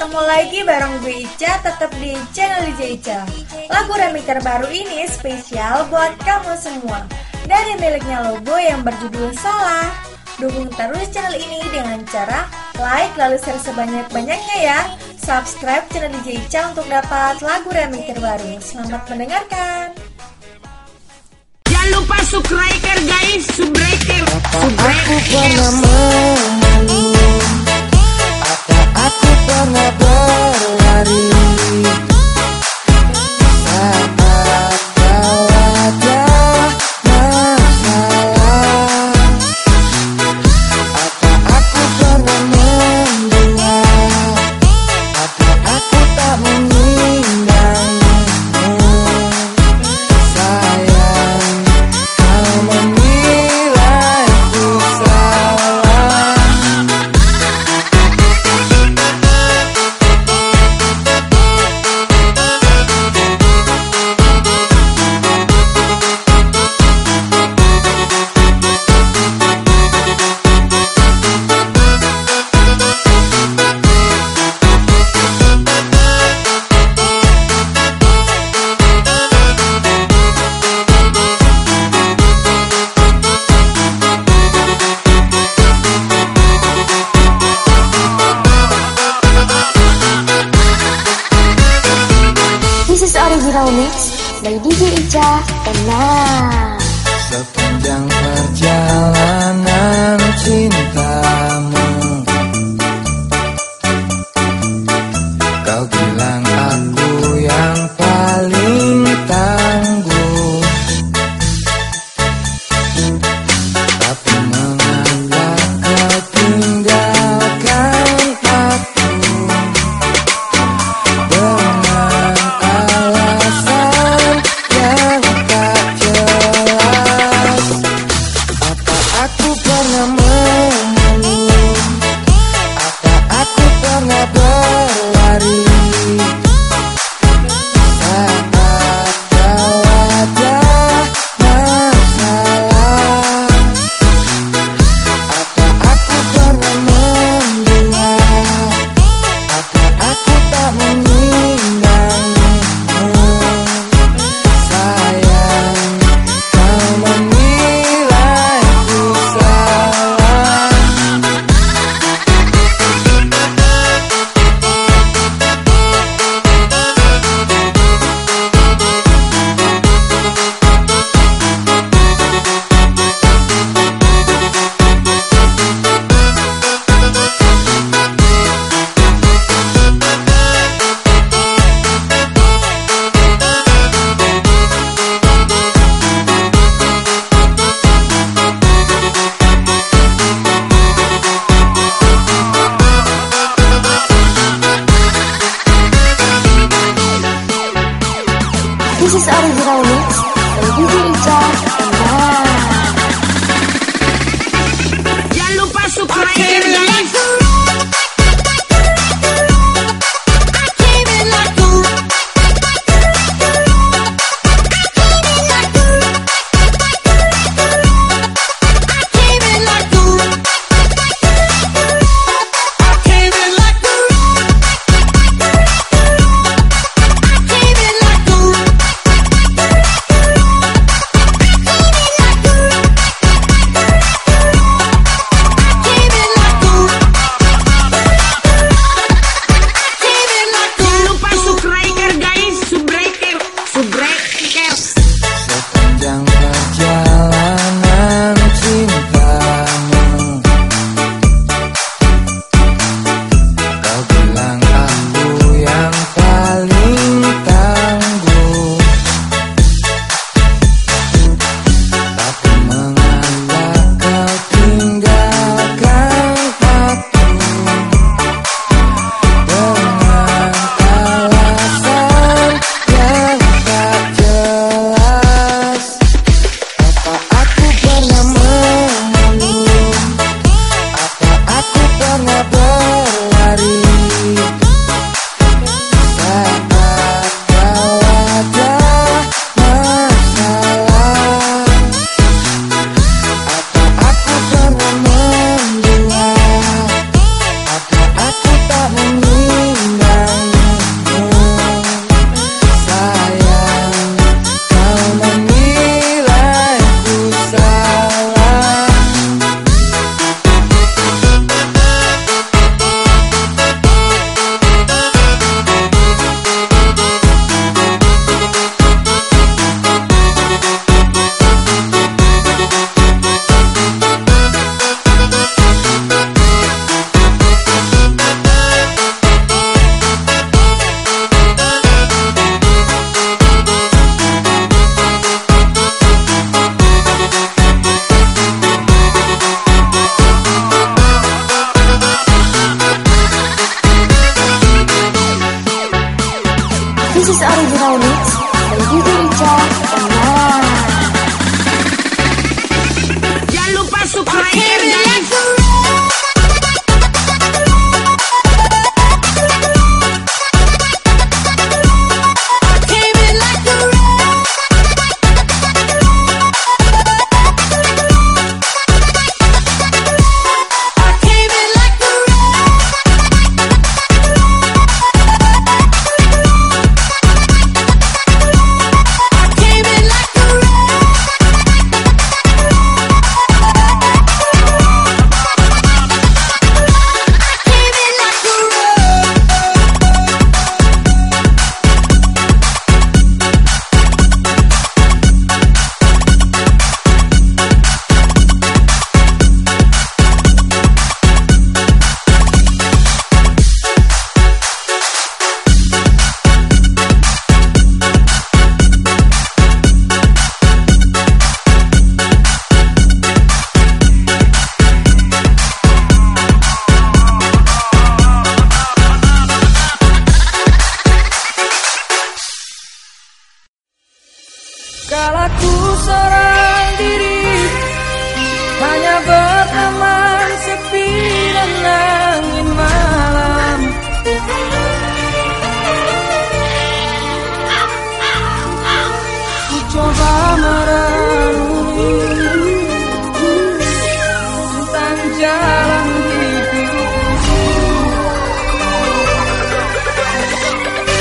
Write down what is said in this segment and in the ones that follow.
ketemu lagi bareng gue Ica tetap di channel DJ Ica. Lagu remix terbaru ini spesial buat kamu semua. Dari miliknya Lobo yang berjudul Salah Dukung terus channel ini dengan cara like lalu share sebanyak-banyaknya ya. Subscribe channel DJ Ica untuk dapat lagu remix terbaru. Selamat mendengarkan. Jangan lupa subscribe guys, subscribe, subscribe. pernah Apa Atau aku pernah berlari?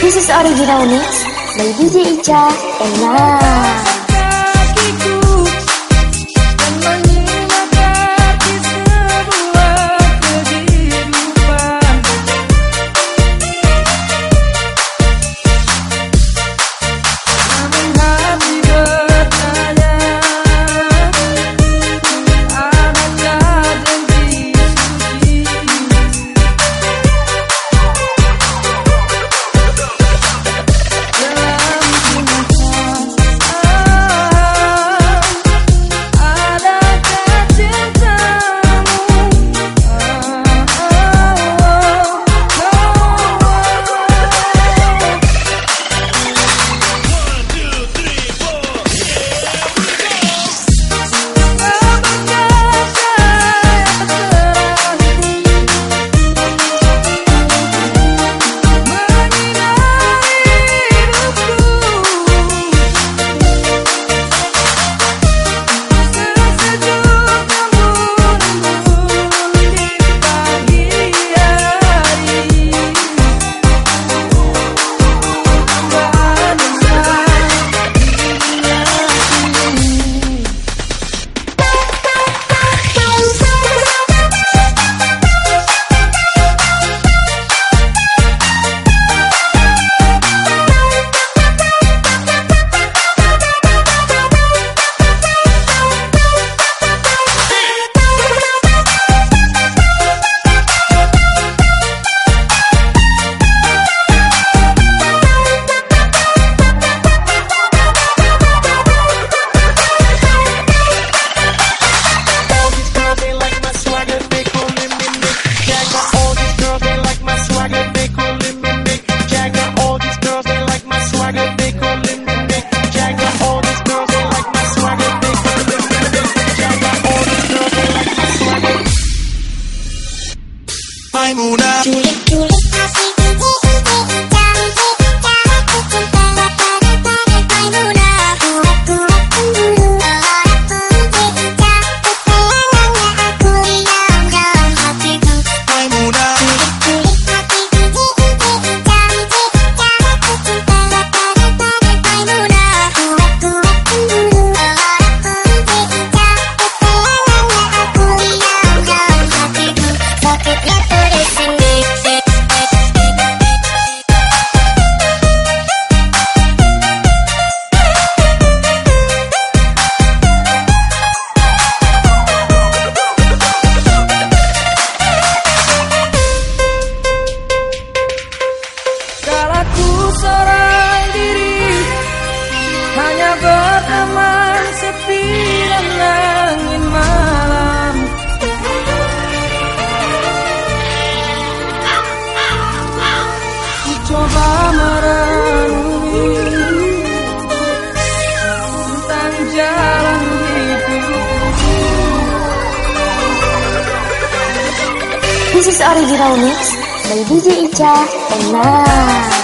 This is original mix by DJ Icha and. seorang diri. Hanya berteman sepi dan angin malam. Coba merenungi Tentang jalan hidup This is original mix by DJ Ica. And Nas.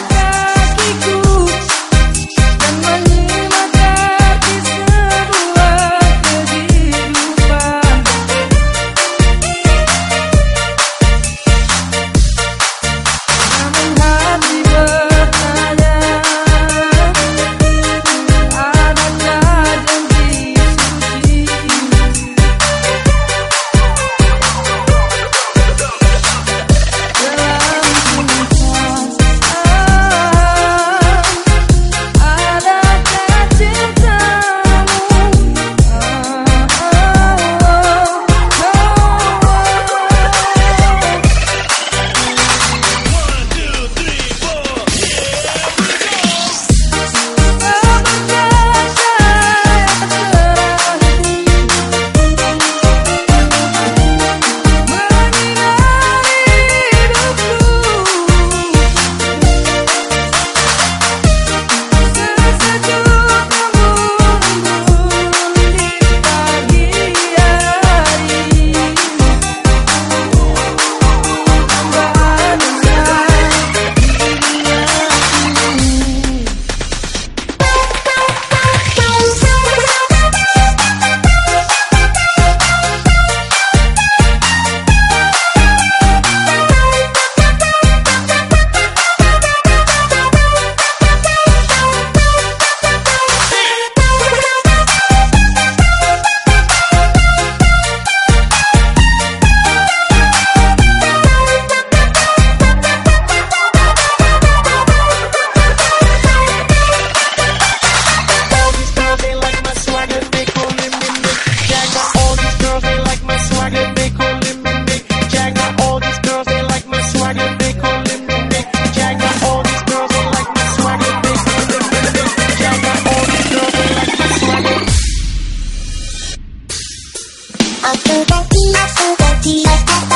音が消えて消えて